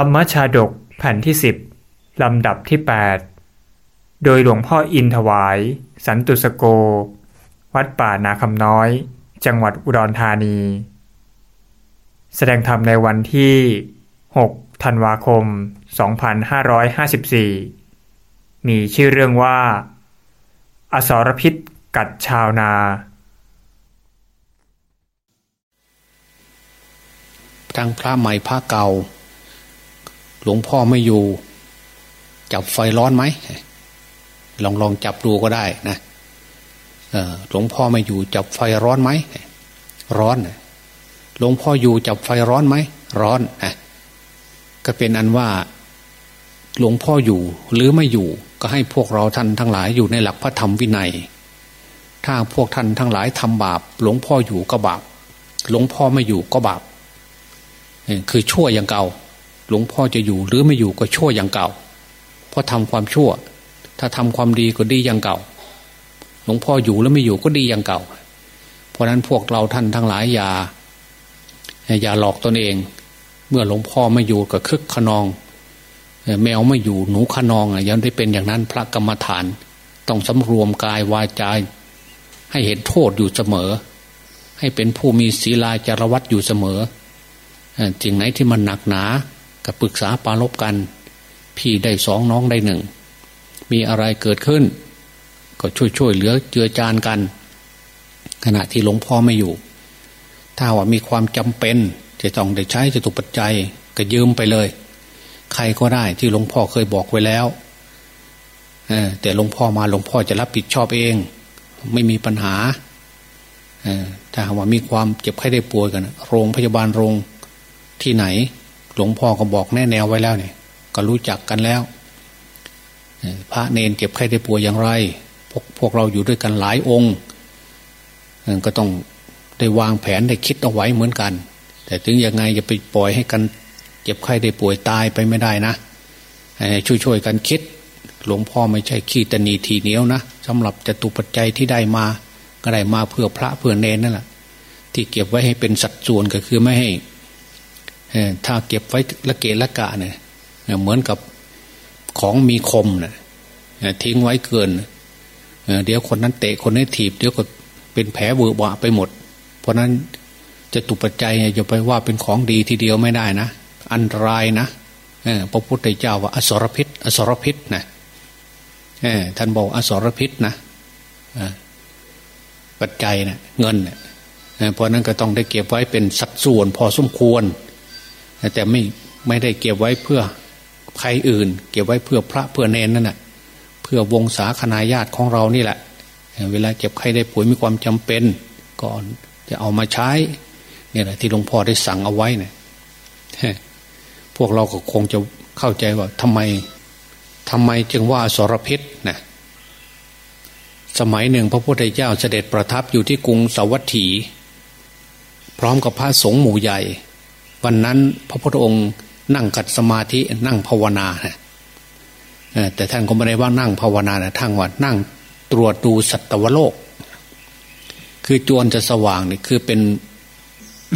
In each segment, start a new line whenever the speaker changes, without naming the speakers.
รรมชาดกแผ่นที่สิบลำดับที่ 8 โดยหลวงพ่ออินถวาย สันตุสโก วัดป่านาคำน้อย จังหวัดอุดรธานี แสดงธรรมในวันที่ 6 ธันวาคม 2554 มีชื่อเรื่องว่า อสรพิษกัดชาวนา
ทั้งพระใหม่พระเก่า หลวงพ่อไม่อยู่ จับไฟร้อนไหมลองลองจับดูก็ได้นะหลวงพ่อไม่อยู่จับไฟร้อนไหมร้อนหลวงพ่ออยู่จับไฟร้อนไหมร้อนนะก็เป็นอันว่าหลวงพ่ออยู่หรือไม่อยู่ก็ให้พวกเราท่านทั้งหลายอยู่ในหลักพระธรรมวินัย ถ้าพวกท่านทั้งหลายทำบาป หลวงพ่ออยู่ก็บาป หลวงพ่อไม่อยู่ก็บาปคือชั่วอย่างเก่า หลวงพ่อจะอยู่หรือไม่อยู่ก็ชั่วอย่างเก่า เพราะทำความชั่ว ถ้าทำความดีก็ดีอย่างเก่า หลวงพ่ออยู่แล้วไม่อยู่ก็ดีอย่างเก่า เพราะนั้นพวกเราท่านทั้งหลายอย่าอย่าหลอกตนเอง เมื่อหลวงพ่อไม่อยู่ก็คึกขนอง แมวไม่อยู่หนูขนองอะยังได้เป็นอย่างนั้นพระกรรมฐาน ต้องสำรวมกายวาจาให้เห็นโทษอยู่เสมอ ให้เป็นผู้มีศีลาจารวัตอยู่เสมอจริงไหนที่มันหนักหนา กับปรึกษาปาลบกัน พี่ได้สองน้องได้หนึ่ง มีอะไรเกิดขึ้น ก็ช่วยช่วยเหลือเจือจานกัน ขณะที่หลวงพ่อไม่อยู่ ถ้าว่ามีความจำเป็น จะต้องได้ใช้จะถูกปัจจัยก็ยืมไปเลย ใครก็ได้ที่หลวงพ่อเคยบอกไว้แล้วแต่หลวงพ่อมาหลวงพ่อจะรับผิดชอบเอง ไม่มีปัญหาถ้าว่ามีความเจ็บไข้ได้ป่วยกัน โรงพยาบาลโรงที่ไหน ลวงพ่อก็บอกแน่แนวไว้แล้วเนี่ย ก็รู้จักกันแล้วพระเนนเจ็บไข้ได้ป่วยอย่างไร พวกพวกเราอยู่ด้วยกันหลายองค์ก็ต้องได้วางแผนได้คิดเอาไว้เหมือนกัน แต่ถึงยังไงจะไปปล่อยให้กันเจ็บไข้ได้ป่วยตายไปไม่ได้นะช่วยๆกันคิด หลวงพ่อไม่ใช่ขี้ตนีทีเหนียวนะสำหรับจตุปัจจัยที่ได้มา ก็ได้มาเพื่อพระเพื่อเนนนั่นแหละที่เก็บไว้ให้เป็นสัดส่วนก็คือไม่ให้ ถ้าเก็บไว้ละเกละกะเนี่ยเหมือนกับของมีคมเนะ่ยทิ้งไว้เกินเดี๋ยวคนนั้นเตะคนนี้ถีบ เดี๋ยวก็เป็นแผลเวอะวะไปหมด เพราะนั้นจะตุปัจจัยอย่าไปว่าเป็นของดีทีเดียวไม่ได้นะ อันตรายนะพระพุทธเจ้าว่า อสรพิษ อสรพิษนะท่านบอกอสรพิษนะปัจจัยนะเงินเเพราะนั้นก็ต้องได้เก็บไว้เป็นสัดส่วนพอสมควร แต่ไม่ไม่ได้เก็บไว้เพื่อใครอื่น เก็บไว้เพื่อพระเพื่อเนนนั่นแหะเพื่อวงศาคณาญาติของเรานี่แหละ เวลาเก็บใครได้ป่วยมีความจำเป็นก่อนจะเอามาใช้เนี่ยแหละที่หลวงพ่อได้สั่งเอาไว้เนี่ยพวกเราก็คงจะเข้าใจว่าทำไมทำไมจึงว่าสรพิษนะสมัยหนึ่งพระพุทธเจ้าเสด็จประทับอยู่ที่กรุงสวัสถี พร้อมกับพระสงฆ์หมู่ใหญ่ วันนั้นพระพุทธองค์นั่งกัดสมาธินั่งภาวนาแต่ท่านก็ไม่ได้ว่านั่งภาวนานะท่านว่านั่งตรวจดูสัตวโลก คือจวนจะสว่างนี่คือเป็น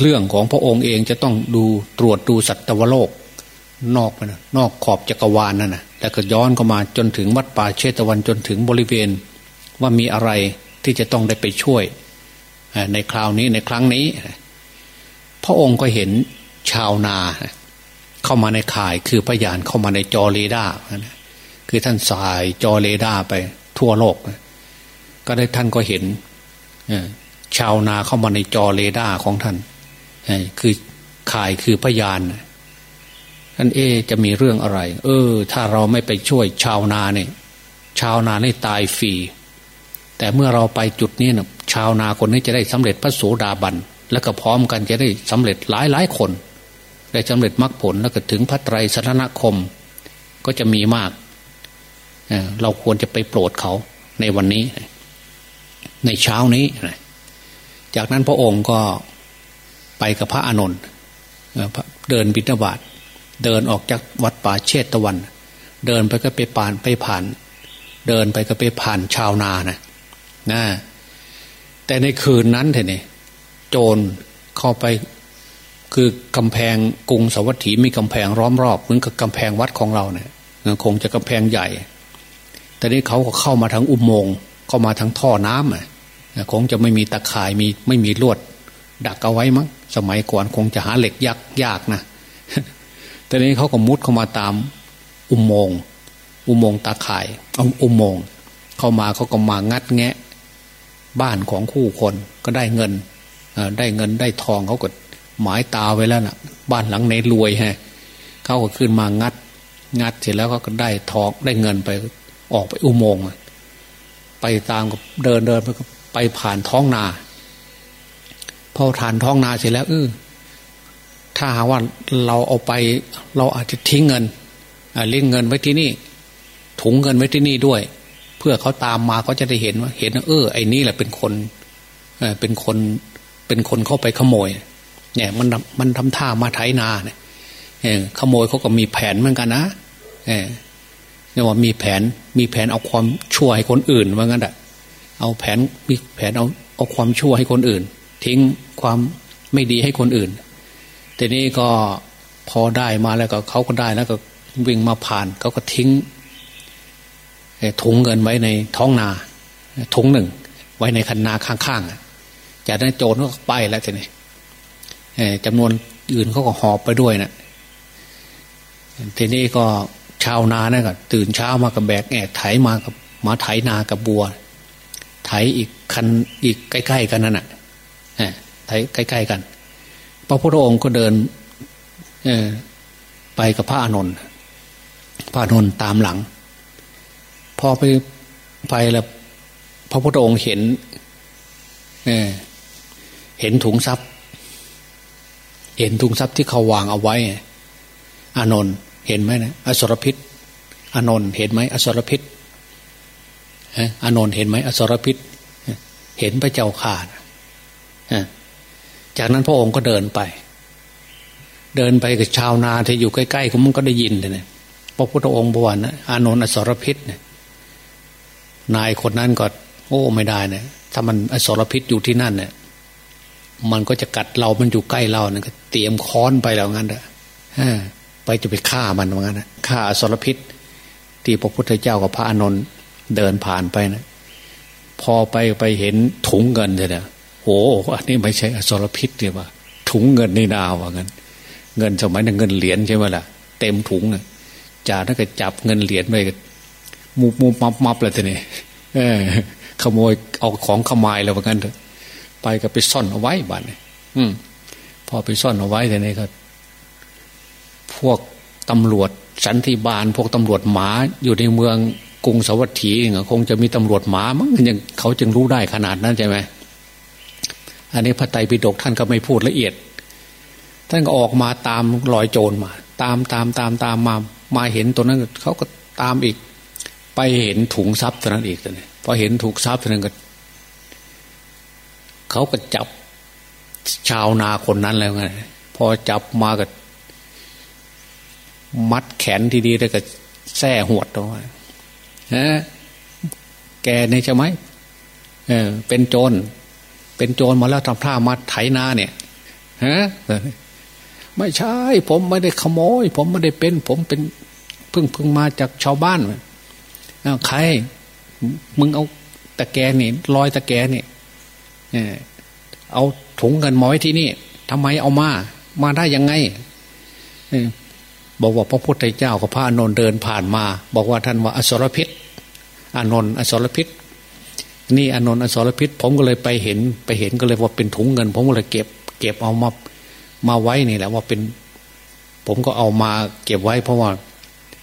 เรื่องของพระองค์เองจะต้องดูตรวจดูสัตวโลก นอกไปนะนอกขอบจักรวาลนั่นนะแต่ก็ย้อนเข้ามาจนถึงวัดป่าเชตวันจนถึงบริเวณ ว่ามีอะไรที่จะต้องได้ไปช่วยในคราวนี้ในครั้งนี้ พระองค์ก็เห็น ชาวนาเข้ามาในข่ายคือพยานเข้ามาในจอเรดาร์คือท่านสายจอเรดาร์ไปทั่วโลก ก็ได้ท่านก็เห็นชาวนาเข้ามาในจอเรดาร์ของท่านคือข่ายคือพยานท่านเอจะมีเรื่องอะไร เออ ถ้าเราไม่ไปช่วยชาวนาเนี่ย ชาวนาได้ตายฟรีแต่เมื่อเราไปจุดนี้นะชาวนาคนนี้จะได้สำเร็จพระโสดาบัน แล้วก็พร้อมกันจะได้สำเร็จหลายหลายคน ได้สำเร็จมรรคผลแล้วก็ถึงพระไตรสรณคม ก็จะมีมากเเราควรจะไปโปรดเขาในวันนี้ ในเช้านี้ จากนั้นพระองค์ก็ไปกับพระอานนท์เดินบิณฑบาตเดินออกจากวัดป่าเชตตะวัน เดินไปก็ไปผ่านไปผ่าน เดินไปก็ไปผ่านชาวนานะนะแต่ในคืนนั้นเถอะเนี่ยโจรเข้าไป คือกำแพงกรุงสวัสดีมีกำแพงล้อมรอบเหมือนกับกำแพงวัดของเราเนี่ยคงจะกำแพงใหญ่ แต่นี้เขาก็เข้ามาทางอุโมงค์เข้ามาทางท่อน้ำอะคงจะไม่มีตะข่ายมีไม่มีลวด ดักเอาไว้มั้งสมัยก่อนคงจะหาเหล็กยากยากนะแต่นี้เขาก็มุดเข้ามาตามอุโมงค์อุโมงค์ตาข่ายเอาอุโมงค์เข้ามาเขาก็มางัดแงะ บ้านของคู่คนก็ได้เงินได้เงินได้ทองเขาก็ หมายตาไว้แล้วนะ่ะ บ้านหลังไหนรวยฮะเขาก็ขึ้นมางัด งัดเสร็จแล้วก็ได้ทองได้เงินไปออกไปอุโมงค์ไปตามกับเดินเดินไปไปผ่านท้องนาพอผ่านท้องนาเสร็จแล้วเออถ้าหาว่าเราเอาไป เราอาจจะทิ้งเงินเลี้ยงเงินไว้ที่นี่ ถุงเงินไว้ที่นี่ด้วย เพื่อเขาตามมาก็จะได้เห็นว่า เห็นเออไอ้นี่แหละเป็นคนเป็นคนเป็นคนเข้าไปขโมย เนี่ยมันมันทำท่ามาไถนาเนี่ยขโมยเขาก็มีแผนเหมือนกันนะเนี่ยว่ามีแผนมีแผนเอาความชั่วให้คนอื่นว่างั้นแหะเอาแผนมีแผนเอาเอาความชั่วให้คนอื่น ทิ้งความไม่ดีให้คนอื่นทีนี้ก็พอได้มาแล้วก็เขาก็ได้แล้วก็วิ่งมาผ่านเขาก็ทิ้งถุงเงินไว้ในท้องนาถุงหนึ่ง ไว้ในคันนาข้างๆจากนั้นโจรก็ไปแล้วทีนี้ จำนวนอื่นเขาก็หอบไปด้วยนะทีนี้ก็ชาวนาเนี่ยก็ตื่นเช้ามากับแบกแอกไถมากับมาไถนากับบัว ไถอีกคันอีกใกล้ ๆ กันนั่นแหะไถใกล้ ๆ กัน พระพุทธองค์ก็เดินไปกับพระอานนท์พระอานนท์ตามหลัง พอไปไปแล้วพระพุทธองค์เห็นเเห็นถุงทรัพย์ เห็นถุงทรัพย์ที่เขาวางเอาไว้ อานนท์เห็นไหมนะอสรพิษอานนท์เห็นไหมอสรพิษอานนท์เห็นไหมอสรพิษเห็นพระเจ้าข่าจากนั้นพระองค์ก็เดินไป เดินไปกับชาวนาที่อยู่ใกล้ๆเขามันก็ได้ยินเลยพระพุทธองค์บวชนะอานนท์อสรพิษเนี่ยนายคนนั้นก็ โอ้ไม่ได้เนี่ยถ้ามันอสรพิษอยู่ที่นั่นเนี่ย มันก็จะกัดเรา มันอยู่ใกล้เราเนี่ยก็เตรียมค้อนไปแล้วงั้นแหละไปจะไปฆ่ามันว่างั้นฆ่าอสรพิษ ที่พระพุทธเจ้ากับพระอานนท์เดินผ่านไปนะพอไปไปเห็นถุงเงินเนี่ยโอ้อันนี้ไม่ใช่อสรพิษเลยว่าถุงเงินนี่นาว่างั้น เงินสมัยนั้นเงินเหรียญใช่ไหมล่ะเต็มถุงอะจ่าถ้าเกิดจับเงินเหรียญไปมุบมุบมับมับเลยทีนี้ขโมยเอาของขมายแล้วว่างั้นเถอะ ไปก็ไปซ่อนเอาไว้บ้านนี่อืมพอไปซ่อนเอาไว้ทีนี้ก็ พวกตำรวจสันติบาล พวกตำรวจหมาอยู่ในเมืองกรุงสวัสดีเ่ยคงจะมีตำรวจหมามั้งยังเขาจึงรู้ได้ขนาดนั้นใช่ไหมอันนี้พระไตรปิฎกท่านก็ไม่พูดละเอียด ท่านก็ออกมาตามรอยโจรมา ตามตามตามตามมามาเห็นตัวนั้นเขาก็ตามอีก ไปเห็นถุงทรัพย์ตัวนั้นอีกตัวนี้พอเห็นถุงทรัพย์ตัวนั้นก็ เขาก็จับชาวนาคนนั้นแล้วไงพอจับมาก็ มัดแขนทีดีแล้วก็แส้หวดตัวฮะแกนี่ใช่ไหมเออ เป็นโจร เป็นโจรมาแล้วทำท่ามาไถนาเนี่ยฮะไม่ใช่ ผมไม่ได้ขโมย ผมไม่ได้เป็น ผมเป็นเพิ่งเพิ่งมาจากชาวบ้านอ้าใคร มึงเอาตะแกนี่ลอยตะแกนี่ เอาถุงเงินมาไว้ที่นี่ทำไมเอามา มาได้ยังไงบอกว่าพระพุทธเจ้ากับพระอานนท์เดินผ่านมา บอกว่าท่านว่าอสรพิษอานนท์อสรพิษ นี่อานนท์อสรพิษ ผมก็เลยไปเห็นไปเห็นก็เลยว่าเป็นถุงเงิน ผมก็เลยเก็บ เก็บเอามามาไว้นี่แหละว่าเป็น ผมก็เอามาเก็บไว้ เพราะว่า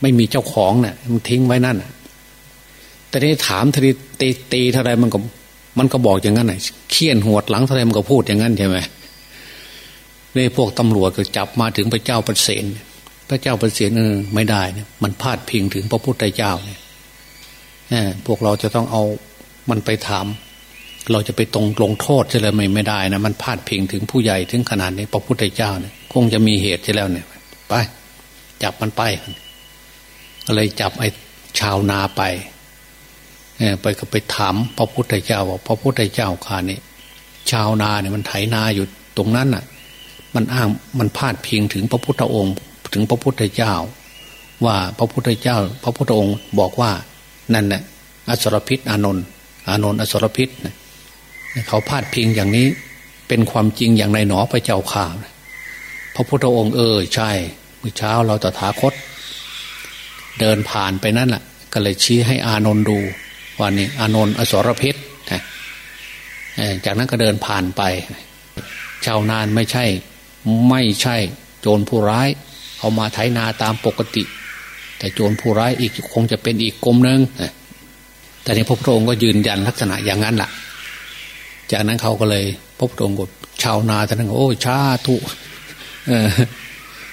ไม่มีเจ้าของเนี่ยมันทิ้งไว้นั่นแต่นี้ถามทีตีตีเท่าไรมันก็ มันก็บอกอย่างนั้นไงเคี่ยนหวดหลังเท่าไรมันก็พูดอย่างนั้นใช่ไหมนี่พวกตำรวจก็จับมาถึงพระเจ้าประเสนพระเจ้าประเสนเออไม่ได้เนี่ยมันพาดพิงถึงพระพุทธเจ้าเนี่ยพวกเราจะต้องเอามันไปถาม เราจะไปตรงลงโทษใช่เลยไม่ไม่ได้นะมันพาดพิงถึงผู้ใหญ่ถึงขนาดนี้พระพุทธเจ้าเนี่ยคงจะมีเหตุใช่แล้วเนี่ย ไป จับมันไปก็เลยจับไอ้ชาวนาไป ไปก็ไปถามพระพุทธเจ้าว่าพระพุทธเจ้าข้านี่ชาวนาเนี่ยมันไถนาอยู่ตรงนั้นน่ะ มันอ้างมันพาดพิงถึงพระพุทธองค์ถึงพระพุทธเจ้า ว่าพระพุทธเจ้า พระพุทธองค์บอกว่านั่นแหละอสรพิษอานนท์อานนท์อสรพิษเขาพาดพิงอย่างนี้เป็นความจริงอย่างในหนอพระเจ้าข่าพระพุทธองค์เออใช่เมื่อเช้าเราตถาคต เดินผ่านไปนั่นแหละก็เลยชี้ให้อานนท์ดู ว่านี่อานนท์อสรพิษจากนั้นก็เดินผ่านไป ชาวนานไม่ใช่ ไม่ใช่ โจรผู้ร้าย เอามาไถนาตามปกติ แต่โจรผู้ร้ายอีกคงจะเป็นอีกกลมหนึ่งแต่นี้พระพุทธองค์ก็ยืนยันลักษณะอย่างนั้นแหละจากนั้นเขาก็เลยพบตรงกับชาวนาท่านก็โอ้ชาทุ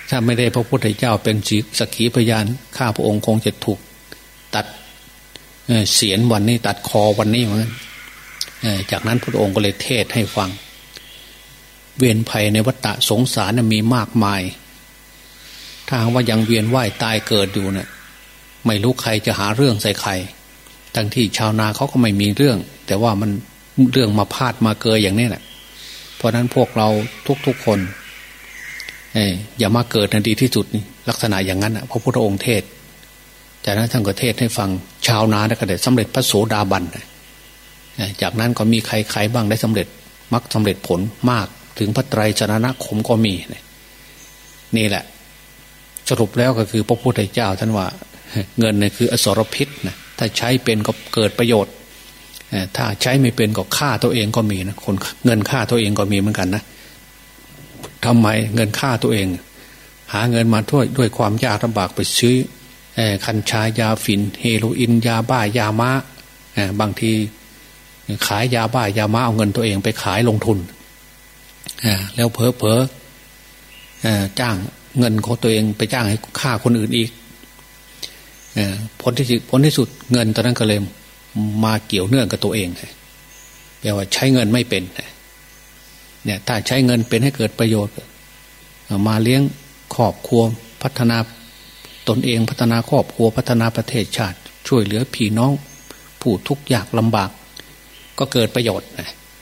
ถ้าไม่ได้พระพุทธเจ้าเป็นสักขีพยานข้าพระองค์คงจะถูกตัด เสียนวันนี้ตัดคอวันนี้เหมือนจากนั้นพระองค์ก็เลยเทศให้ฟัง เวียนภัยในวัฏสงสารมีมากมาย ถ้าว่ายังเวียนว่ายตายเกิดอยู่เนะี่ยไม่รู้ใครจะหาเรื่องใส่ใครทั้งที่ชาวนาเขาก็ไม่มีเรื่อง แต่ว่ามันเรื่องมาพาดมาเกยอย่างนี้แหละเพราะนั้นพวกเราทุกๆคนอย่ามาเกิดในดีที่สุดลักษณะอย่างนั้นพระพุทธองค์เทศจากนั้นท่านก็เทศให้ฟัง ชาวนาได้ก็ได้สำเร็จพระโสดาบันจากนั้นก็มีใครๆบ้างได้สำเร็จมักสำเร็จผลมากถึงพระไตรชนะคมก็มีนี่แหละ สรุปแล้วก็คือพระพุทธเจ้าท่านว่า เงินเนี่ยคืออสรพิษนะถ้าใช้เป็นก็เกิดประโยชน์ถ้าใช้ไม่เป็นก็ฆ่าตัวเองก็มีนะคนเงินฆ่าตัวเองก็มีเหมือนกันนะทำไมเงินฆ่าตัวเอง หาเงินมาด้วยด้วยความยากลำบากไปซื้อ คัญชายาฝิ่นเฮโรอีนยาบ้ายาม้าบางทีขายยาบ้ายาม้าเอาเงินตัวเองไปขายลงทุนแล้วเพอเพอจ้างเงินของตัวเองไปจ้างให้ฆ่าคนอื่นอีกผลที่สุดผลที่สุดเงินตอนนั้นก็เลยมาเกี่ยวเนื่องกับตัวเองแปลว่าใช้เงินไม่เป็นเนี่ยถ้าใช้เงินเป็นให้เกิดประโยชน์ มาเลี้ยงครอบครัวพัฒนา ตนเองพัฒนาครอบครัวพัฒนาประเทศชาติ ช่วยเหลือพี่น้อง ผู้ทุกข์ยากลำบาก ก็เกิดประโยชน์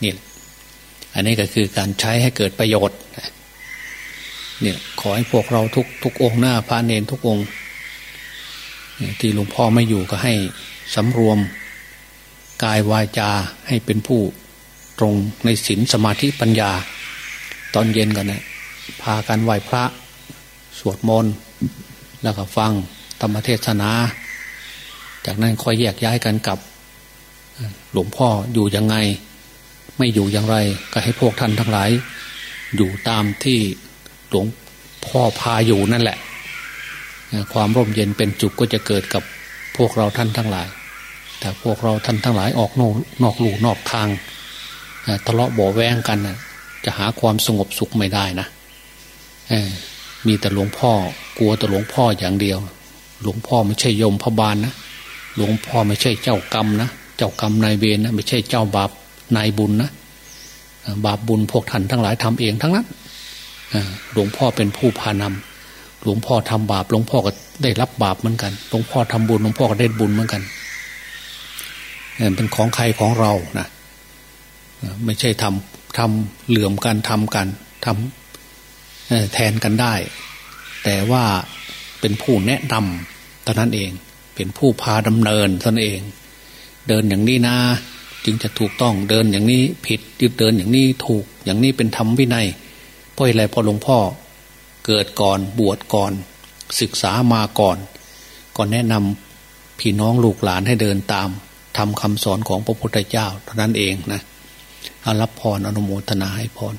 นี่อันนี้ก็คือการใช้ให้เกิดประโยชน์เนี่ยขอให้พวกเราทุกทุกองหน้าพระเนนทุกองค์ที่หลวงพ่อไม่อยู่ก็ให้สำรวมกายวาจาให้เป็นผู้ตรงในศีลสมาธิปัญญา ตอนเย็นกันนะพากันไหว้พระ สวดมนต์ แล้วก็ฟังธรรมเทศนา จากนั้นค่อยแยกย้ายกันกับ หลวงพ่ออยู่ยังไง ไม่อยู่อย่างไร ก็ให้พวกท่านทั้งหลาย อยู่ตามที่หลวงพ่อพาอยู่นั่นแหละ ความร่มเย็นเป็นจุกก็จะเกิดกับพวกเราท่านทั้งหลาย แต่พวกเราท่านทั้งหลายออกนอกนอกลู่นอกทางทะเลาะบ่อแวงกันจะหาความสงบสุขไม่ได้นะ มีแต่หลวงพ่อกลัวแต่หลวงพ่ออย่างเดียว หลวงพ่อไม่ใช่ยมพบาลนะหลวงพ่อไม่ใช่เจ้ากรรมนะเจ้ากรรมนายเวรนะไม่ใช่เจ้าบาปนายบุญนะบาปบุญพวกท่านทั้งหลายทำเองทั้งนั้นหลวงพ่อเป็นผู้พานำหลวงพ่อทำบาปหลวงพ่อก็ได้รับบาปเหมือนกันหลวงพ่อทำบุญหลวงพ่อก็ได้บุญเหมือนกันเป็นของใครของเรานะไม่ใช่ทำทำเหลื่อมกันทำกันทำ แทนกันได้ แต่ว่าเป็นผู้แนะนำตอนนั้นเอง เป็นผู้พาดำเนินตนเอง เดินอย่างนี้นะจึงจะถูกต้องเดินอย่างนี้ผิดยึดเดินอย่างนี้ถูกอย่างนี้เป็นธรรมวินัยเพราะอะไรพอหลวงพ่อเกิดก่อนบวชก่อน ศึกษามาก่อนก่อนแนะนำพี่น้องลูกหลานให้เดินตามทำคำสอนของพระพุทธเจ้าเท่านั้นเองนะรับพรอนุโมทนาให้พร